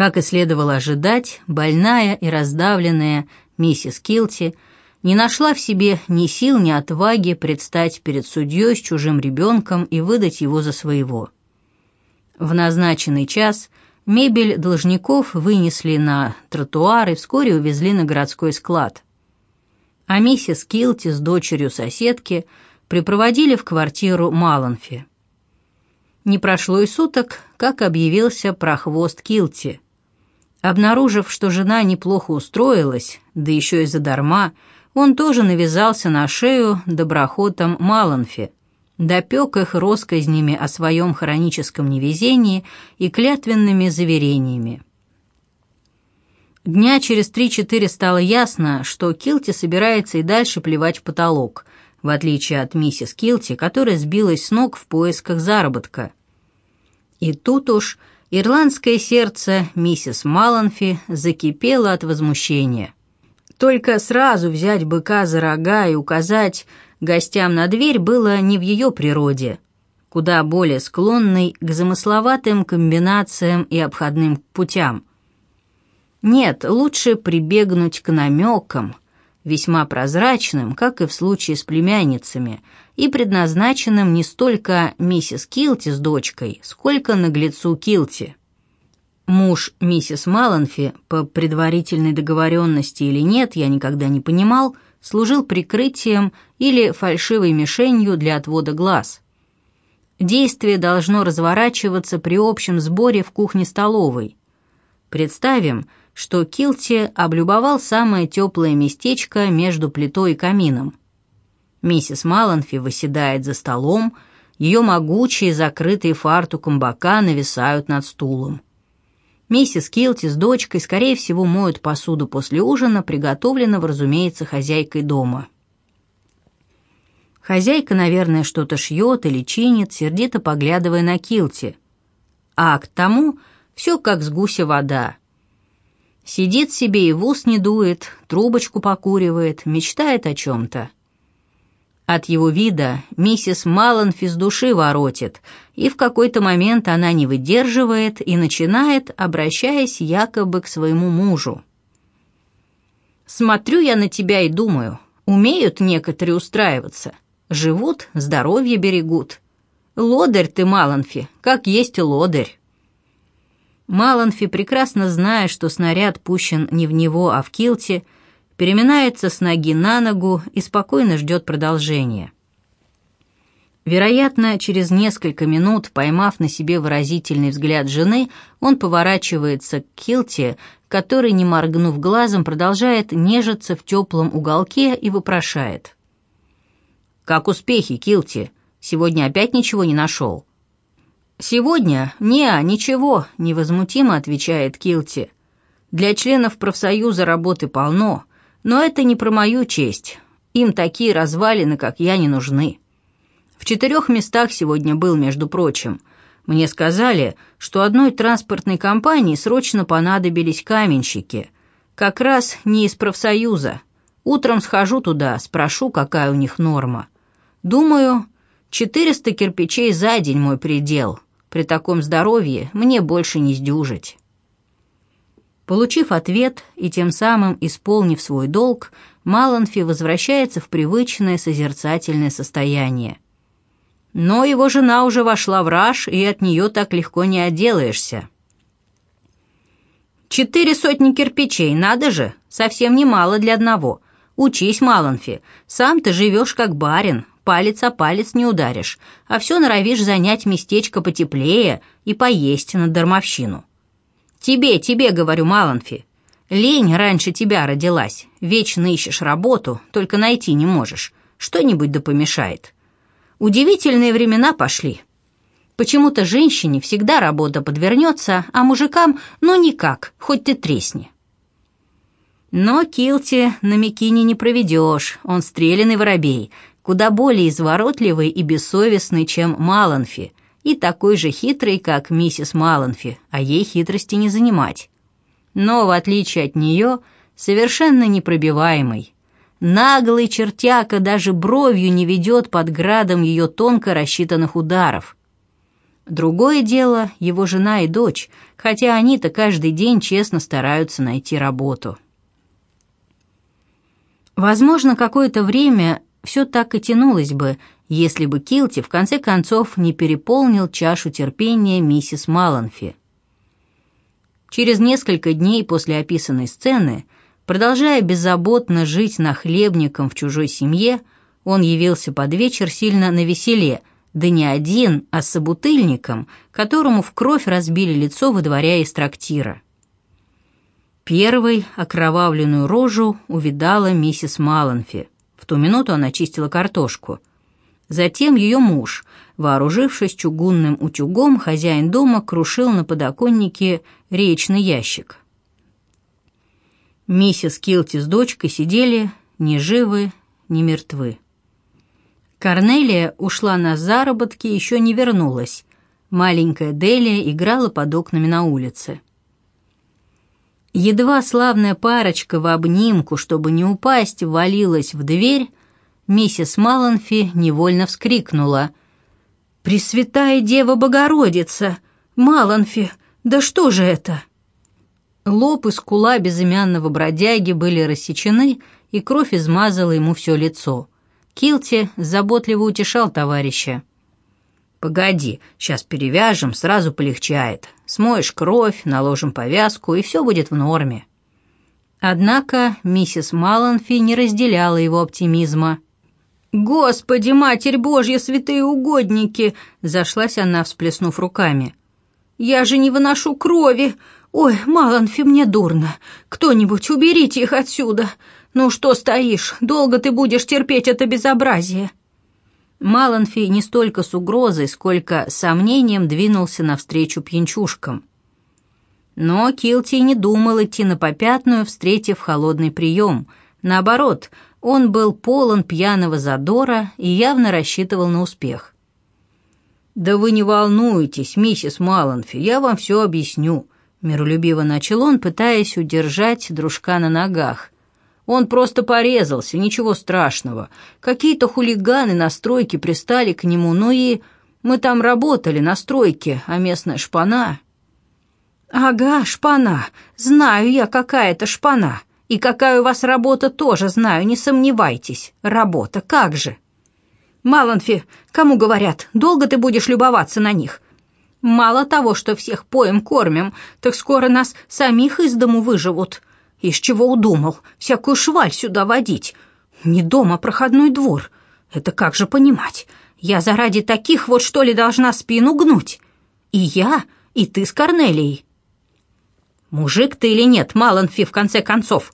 Как и следовало ожидать, больная и раздавленная миссис Килти не нашла в себе ни сил, ни отваги предстать перед судьей с чужим ребенком и выдать его за своего. В назначенный час мебель должников вынесли на тротуар и вскоре увезли на городской склад. А миссис Килти с дочерью соседки припроводили в квартиру Маланфи. Не прошло и суток, как объявился прохвост Килти. Обнаружив, что жена неплохо устроилась, да еще и задарма, он тоже навязался на шею доброхотом Маланфи, допек их россказнями о своем хроническом невезении и клятвенными заверениями. Дня через три-четыре стало ясно, что Килти собирается и дальше плевать в потолок, в отличие от миссис Килти, которая сбилась с ног в поисках заработка. И тут уж ирландское сердце миссис Маланфи закипело от возмущения. Только сразу взять быка за рога и указать гостям на дверь было не в ее природе, куда более склонной к замысловатым комбинациям и обходным путям. Нет, лучше прибегнуть к намекам, весьма прозрачным, как и в случае с племянницами, и предназначенным не столько миссис Килти с дочкой, сколько наглецу Килти. Муж миссис Маланфи, по предварительной договоренности или нет, я никогда не понимал, служил прикрытием или фальшивой мишенью для отвода глаз. Действие должно разворачиваться при общем сборе в кухне-столовой. Представим, что Килти облюбовал самое теплое местечко между плитой и камином. Миссис Маланфи выседает за столом, ее могучие, закрытые фартуком бока нависают над стулом. Миссис Килти с дочкой, скорее всего, моют посуду после ужина, приготовленного, разумеется, хозяйкой дома. Хозяйка, наверное, что-то шьет или чинит, сердито поглядывая на Килти. А к тому все как с гуся вода. Сидит себе и в ус не дует, трубочку покуривает, мечтает о чем-то. От его вида миссис Маланфи с души воротит, и в какой-то момент она не выдерживает и начинает, обращаясь якобы к своему мужу. «Смотрю я на тебя и думаю, умеют некоторые устраиваться, живут, здоровье берегут. Лодырь ты, Маланфи, как есть лодырь». Маланфи, прекрасно зная, что снаряд пущен не в него, а в килте, переминается с ноги на ногу и спокойно ждет продолжения. Вероятно, через несколько минут, поймав на себе выразительный взгляд жены, он поворачивается к Килте, который, не моргнув глазом, продолжает нежиться в теплом уголке и вопрошает. «Как успехи, Килти? Сегодня опять ничего не нашел?» «Сегодня? Не, ничего», — невозмутимо отвечает Килти. «Для членов профсоюза работы полно, но это не про мою честь. Им такие развалины, как я, не нужны. В четырех местах сегодня был, между прочим. Мне сказали, что одной транспортной компании срочно понадобились каменщики. Как раз не из профсоюза. Утром схожу туда, спрошу, какая у них норма. Думаю, 400 кирпичей за день мой предел». При таком здоровье мне больше не сдюжить. Получив ответ и тем самым исполнив свой долг, Маланфи возвращается в привычное созерцательное состояние. Но его жена уже вошла в раж, и от нее так легко не отделаешься. «Четыре сотни кирпичей, надо же! Совсем немало для одного. Учись, Маланфи, сам ты живешь как барин, палец о палец не ударишь, а все норовишь занять местечко потеплее и поесть на дармовщину. Тебе, тебе, говорю, Маланфи, лень раньше тебя родилась, вечно ищешь работу, только найти не можешь, что-нибудь да помешает. Удивительные времена пошли. Почему-то женщине всегда работа подвернется, а мужикам ну никак, хоть ты тресни. Но Килти на Микине не проведешь, он стрелянный воробей, куда более изворотливый и бессовестный, чем Маланфи, и такой же хитрый, как миссис Маланфи, а ей хитрости не занимать. Но, в отличие от нее, совершенно непробиваемый. Наглый чертяка даже бровью не ведет под градом ее тонко рассчитанных ударов. Другое дело его жена и дочь, хотя они-то каждый день честно стараются найти работу. Возможно, какое-то время все так и тянулось бы, если бы Килти в конце концов не переполнил чашу терпения миссис Маланфи. Через несколько дней после описанной сцены, продолжая беззаботно жить нахлебником в чужой семье, он явился под вечер сильно навеселе, да не один, а с собутыльником, которому в кровь разбили лицо, выдворяя из трактира. Первой окровавленную рожу увидала миссис Маланфи. В ту минуту она чистила картошку – Затем ее муж, вооружившись чугунным утюгом, хозяин дома крушил на подоконнике речный ящик. Миссис Килти с дочкой сидели ни живы, ни мертвы. Корнелия ушла на заработки и еще не вернулась. Маленькая Делия играла под окнами на улице. Едва славная парочка в обнимку, чтобы не упасть, ввалилась в дверь, миссис Маланфи невольно вскрикнула. «Пресвятая Дева Богородица! Маланфи, да что же это?» Лоб и скула безымянного бродяги были рассечены, и кровь измазала ему все лицо. Килти заботливо утешал товарища. «Погоди, сейчас перевяжем, сразу полегчает. Смоешь кровь, наложим повязку, и все будет в норме». Однако миссис Маланфи не разделяла его оптимизма. «Господи, Матерь Божья, святые угодники!» Зашлась она, всплеснув руками. «Я же не выношу крови! Ой, Маланфи, мне дурно! Кто-нибудь уберите их отсюда! Ну что стоишь? Долго ты будешь терпеть это безобразие!» Маланфи не столько с угрозой, сколько сомнением двинулся навстречу пьянчушкам. Но Килти не думал идти на попятную, встретив холодный прием. Наоборот — он был полон пьяного задора и явно рассчитывал на успех. «Да вы не волнуйтесь, миссис Маланфи, я вам все объясню», — миролюбиво начал он, пытаясь удержать дружка на ногах. «Он просто порезался, ничего страшного. Какие-то хулиганы на стройке пристали к нему, ну и... Мы там работали на стройке, а местная шпана...» «Ага, шпана. Знаю я, какая это шпана. И какая у вас работа, тоже знаю, не сомневайтесь. Работа, как же. Маланфи, кому говорят, долго ты будешь любоваться на них? Мало того, что всех поем кормим, так скоро нас самих из дому выживут. Из чего удумал, всякую шваль сюда водить? Не дома, проходной двор. Это как же понимать? Я заради таких вот что ли должна спину гнуть? И я, и ты с Корнелией. Мужик ты или нет, Маланфи, в конце концов?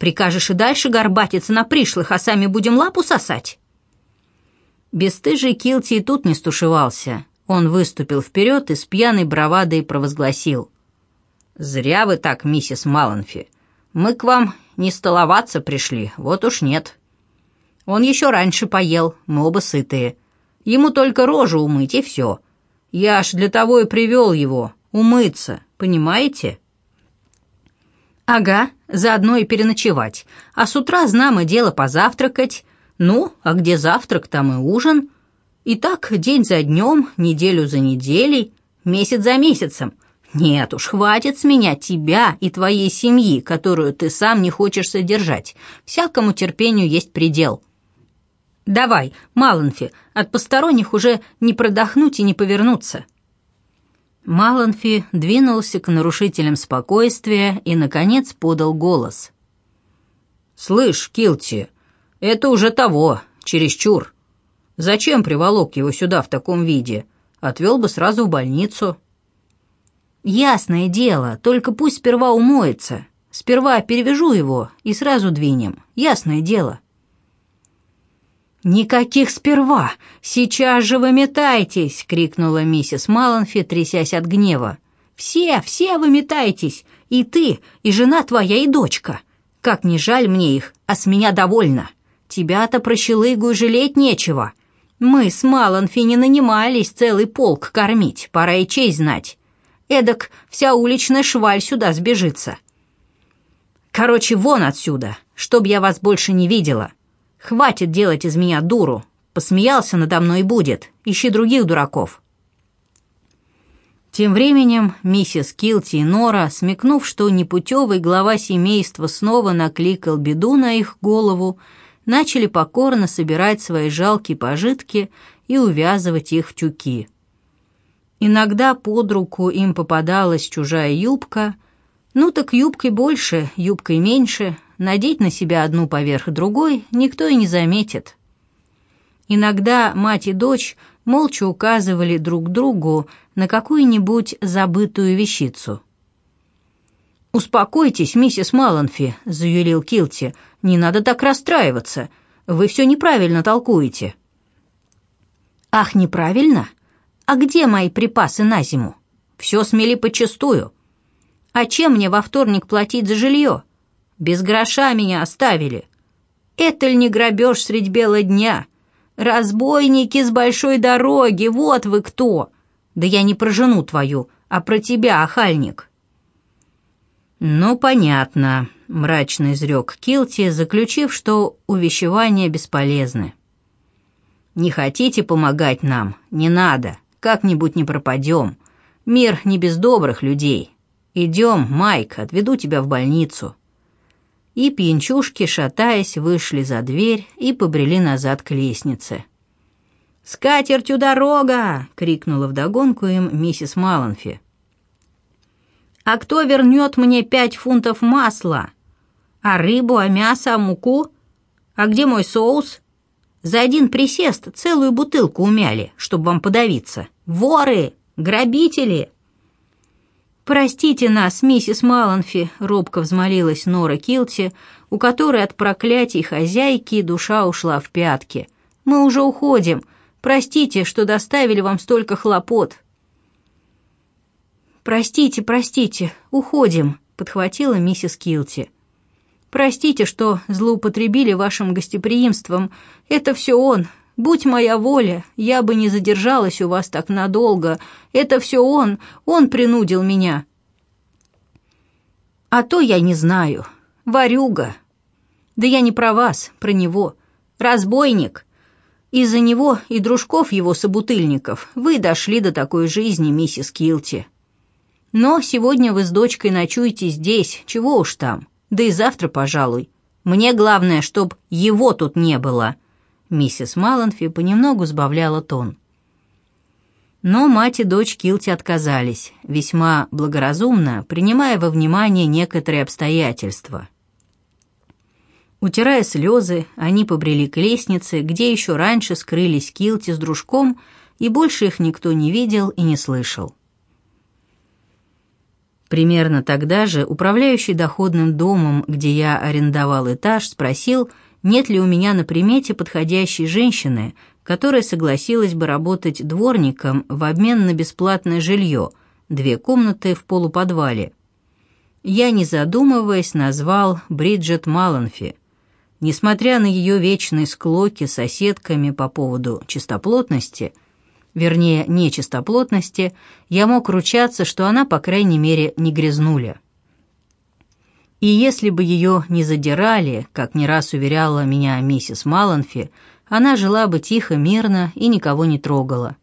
Прикажешь и дальше горбатиться на пришлых, а сами будем лапу сосать?» Бестыжий Килти и тут не стушевался. Он выступил вперед и с пьяной бравадой провозгласил. «Зря вы так, миссис Маланфи. Мы к вам не столоваться пришли, вот уж нет. Он еще раньше поел, мы оба сытые. Ему только рожу умыть, и все. Я аж для того и привел его, умыться, понимаете?» «Ага, заодно и переночевать. А с утра, знамо дело, позавтракать. Ну, а где завтрак, там и ужин. И так день за днем, неделю за неделей, месяц за месяцем. Нет уж, хватит с меня тебя и твоей семьи, которую ты сам не хочешь содержать. Всякому терпению есть предел». «Давай, Маланфи, от посторонних уже не продохнуть и не повернуться». Маланфи двинулся к нарушителям спокойствия и, наконец, подал голос. «Слышь, Килти, это уже того, чересчур. Зачем приволок его сюда в таком виде? Отвел бы сразу в больницу». «Ясное дело, только пусть сперва умоется. Сперва перевяжу его и сразу двинем. Ясное дело». «Никаких сперва! Сейчас же выметайтесь!» — крикнула миссис Маланфи, трясясь от гнева. «Все, все выметайтесь! И ты, и жена твоя, и дочка! Как не жаль мне их, а с меня довольно! Тебя-то прощелыгу жалеть нечего! Мы с Маланфи не нанимались целый полк кормить, пора и честь знать! Эдак вся уличная шваль сюда сбежится!» «Короче, вон отсюда, чтоб я вас больше не видела!» Хватит делать из меня дуру. Посмеялся надо мной и будет. Ищи других дураков. Тем временем миссис Килти и Нора, смекнув, что непутевый глава семейства снова накликал беду на их голову, начали покорно собирать свои жалкие пожитки и увязывать их в тюки. Иногда под руку им попадалась чужая юбка, ну так юбкой больше, юбкой меньше, надеть на себя одну поверх другой никто и не заметит. Иногда мать и дочь молча указывали друг другу на какую-нибудь забытую вещицу. «Успокойтесь, миссис Маланфи», — заюлил Килти, — «не надо так расстраиваться. Вы все неправильно толкуете». «Ах, неправильно? А где мои припасы на зиму? Все смели почистую. А чем мне во вторник платить за жилье? Без гроша меня оставили. Это ли не грабеж средь бела дня? Разбойники с большой дороги, вот вы кто! Да я не про жену твою, а про тебя, охальник». «Ну, понятно», — мрачно изрек Килти, заключив, что увещевания бесполезны. «Не хотите помогать нам? Не надо. Как-нибудь не пропадем. Мир не без добрых людей. Идем, Майк, отведу тебя в больницу». И пьянчушки, шатаясь, вышли за дверь и побрели назад к лестнице. «С катертью дорога!» — крикнула вдогонку им миссис Маланфи. А кто вернет мне пять фунтов масла? А рыбу, а мясо, а муку? А где мой соус? За один присест целую бутылку умяли, чтобы вам подавиться. Воры! Грабители!» «Простите нас, миссис Маланфи», — робко взмолилась Нора Килти, у которой от проклятий хозяйки душа ушла в пятки. «Мы уже уходим. Простите, что доставили вам столько хлопот». «Простите, простите, уходим», — подхватила миссис Килти. «Простите, что злоупотребили вашим гостеприимством. Это все он. Будь моя воля, я бы не задержалась у вас так надолго. Это все он, он принудил меня». «А то я не знаю. Варюга. Да я не про вас, про него. Разбойник. Из-за него и дружков его собутыльников вы дошли до такой жизни, миссис Килти». Но сегодня вы с дочкой ночуете здесь, чего уж там. Да и завтра, пожалуй. Мне главное, чтоб его тут не было». Миссис Маланфи понемногу сбавляла тон. Но мать и дочь Килти отказались, весьма благоразумно, принимая во внимание некоторые обстоятельства. Утирая слезы, они побрели к лестнице, где еще раньше скрылись Килти с дружком, и больше их никто не видел и не слышал. Примерно тогда же управляющий доходным домом, где я арендовал этаж, спросил, нет ли у меня на примете подходящей женщины, которая согласилась бы работать дворником в обмен на бесплатное жилье, две комнаты в полуподвале. Я, не задумываясь, назвал Бриджит Маланфи. Несмотря на ее вечные склоки с соседками по поводу чистоплотности – вернее, нечистоплотности, я мог ручаться, что она, по крайней мере, не грязнуля. И если бы ее не задирали, как не раз уверяла меня миссис Маланфи, она жила бы тихо, мирно и никого не трогала.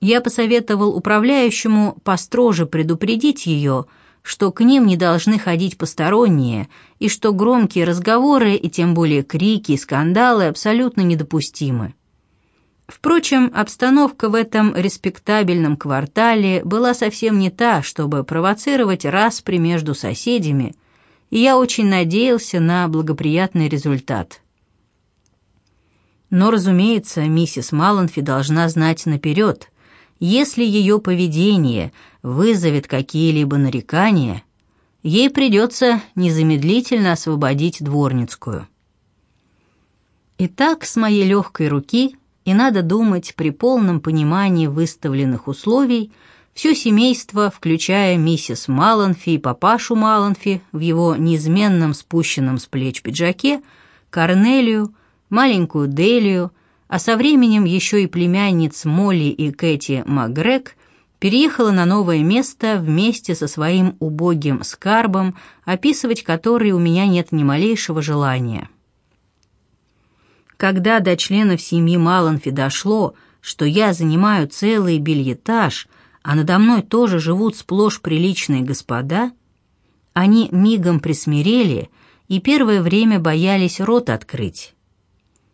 Я посоветовал управляющему построже предупредить ее, что к ним не должны ходить посторонние, и что громкие разговоры и тем более крики и скандалы абсолютно недопустимы. Впрочем, обстановка в этом респектабельном квартале была совсем не та, чтобы провоцировать распри между соседями, и я очень надеялся на благоприятный результат. Но, разумеется, миссис Маланфи должна знать наперед, если ее поведение вызовет какие-либо нарекания, ей придется незамедлительно освободить дворницкую. Итак, с моей легкой руки и надо думать, при полном понимании выставленных условий, все семейство, включая миссис Маланфи и папашу Маланфи в его неизменном спущенном с плеч пиджаке, Корнелию, маленькую Делию, а со временем еще и племянниц Молли и Кэти Макгрек, переехала на новое место вместе со своим убогим скарбом, описывать который у меня нет ни малейшего желания. Когда до членов семьи Маланфи дошло, что я занимаю целый бельетаж, а надо мной тоже живут сплошь приличные господа, они мигом присмирели и первое время боялись рот открыть.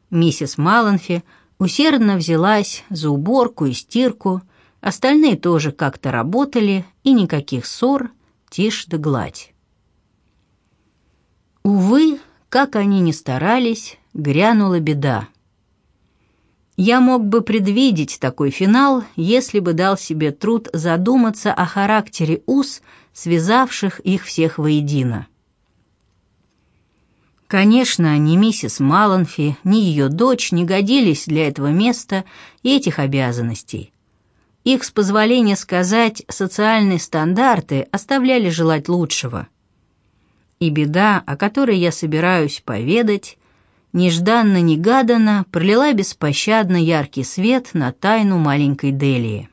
Миссис Маланфи усердно взялась за уборку и стирку, остальные тоже как-то работали, и никаких ссор, тишь да гладь. Увы, как они ни старались, грянула беда. Я мог бы предвидеть такой финал, если бы дал себе труд задуматься о характере уз, связавших их всех воедино. Конечно, ни миссис Маланфи, ни ее дочь не годились для этого места и этих обязанностей. Их, с позволения сказать, социальные стандарты оставляли желать лучшего. И беда, о которой я собираюсь поведать, нежданно-негаданно пролила беспощадно яркий свет на тайну маленькой Делии.